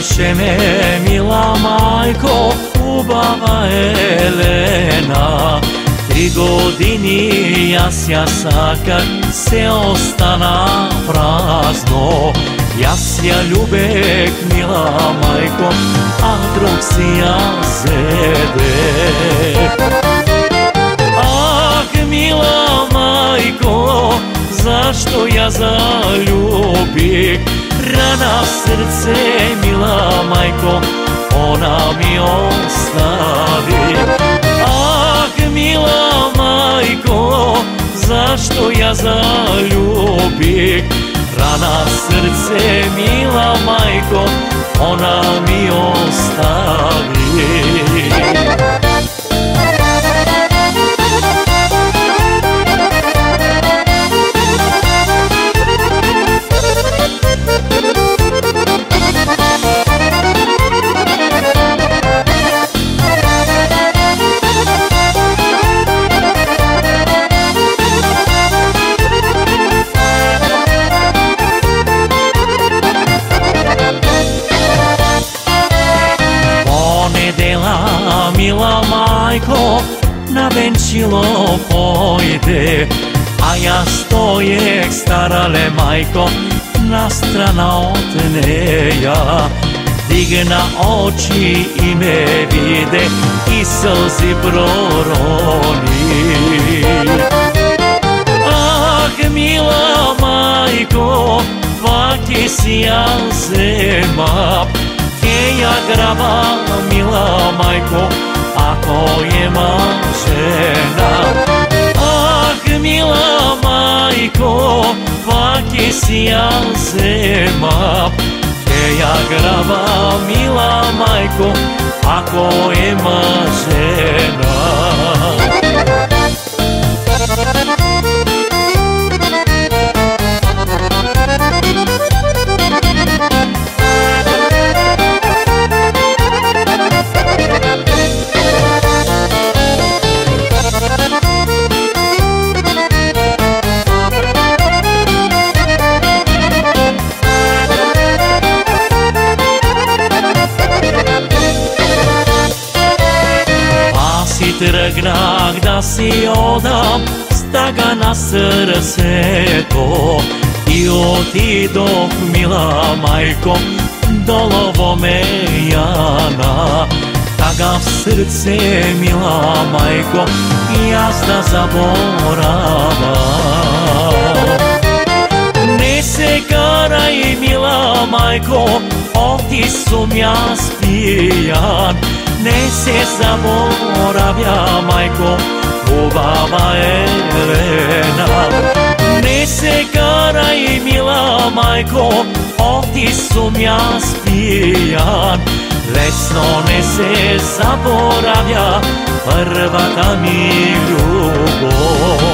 Zoveše me mila majko Ubava Elena. Tri godini jasja sakak se ostana prazno. Jasja ljubek mila majko A drug si ja zede Ah mila majko Zašto ja Rana srce mila majko Ona mi ostavi. Ah mila majko Zašto ja zaljubik Rana srce mila majko Ona mi ostavi majko na venčilo pojde A ja stojek starale majko na strana od neja. Digna oči i me vide i slzi proroni. Ah mila majko, vaki si ja zema ja graba mila majko ako je žena Ah mila majko vaki si ja zema ja graba mila majko ako je žena trgnah da si odam staga na srce I otidoh mila majko dolovo me jana. Taga v srce mila majko jazda zaborava Ne se karaj mila majko ovdje sum ja ne se zaboravlja majko Lubava Elena. Ne se karaj mila majko Ovdje sum ja spijan Lesno ne se zaboravlja Prva ta mi ljubav